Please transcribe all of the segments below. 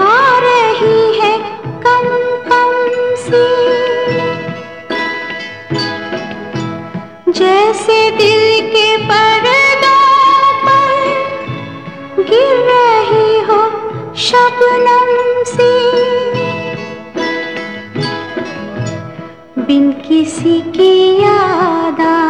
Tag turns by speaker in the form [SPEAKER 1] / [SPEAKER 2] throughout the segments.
[SPEAKER 1] आ रही है कम जैसे दिल के पर्दों पर गिर रही हो शबनम सी। बिन किसी की यादा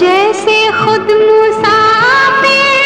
[SPEAKER 1] जैसे खुद मुसाफिर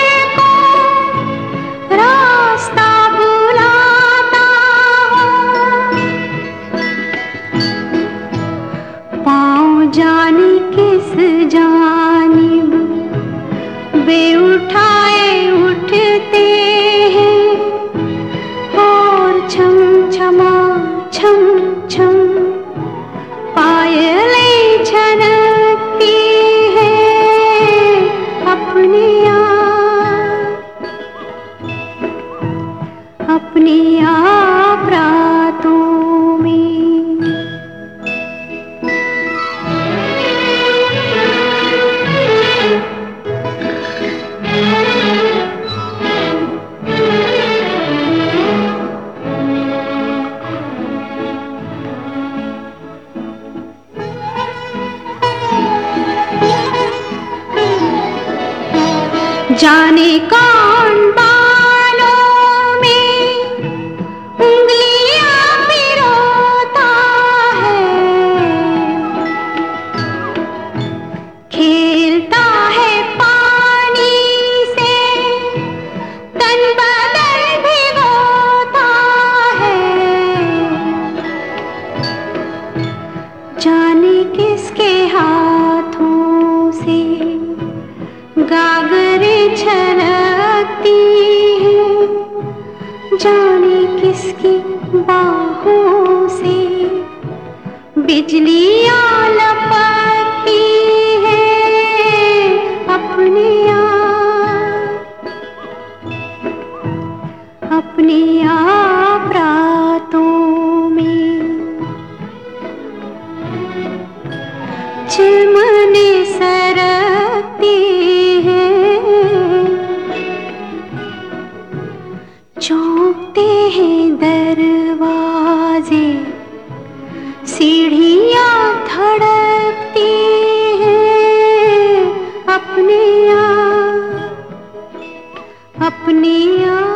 [SPEAKER 1] जाने का उसकी बाहों से। बिजली लपकती है अपने आप। अपने आप सीढ़ियाँ धड़कती हैं अपने आप अपने आप।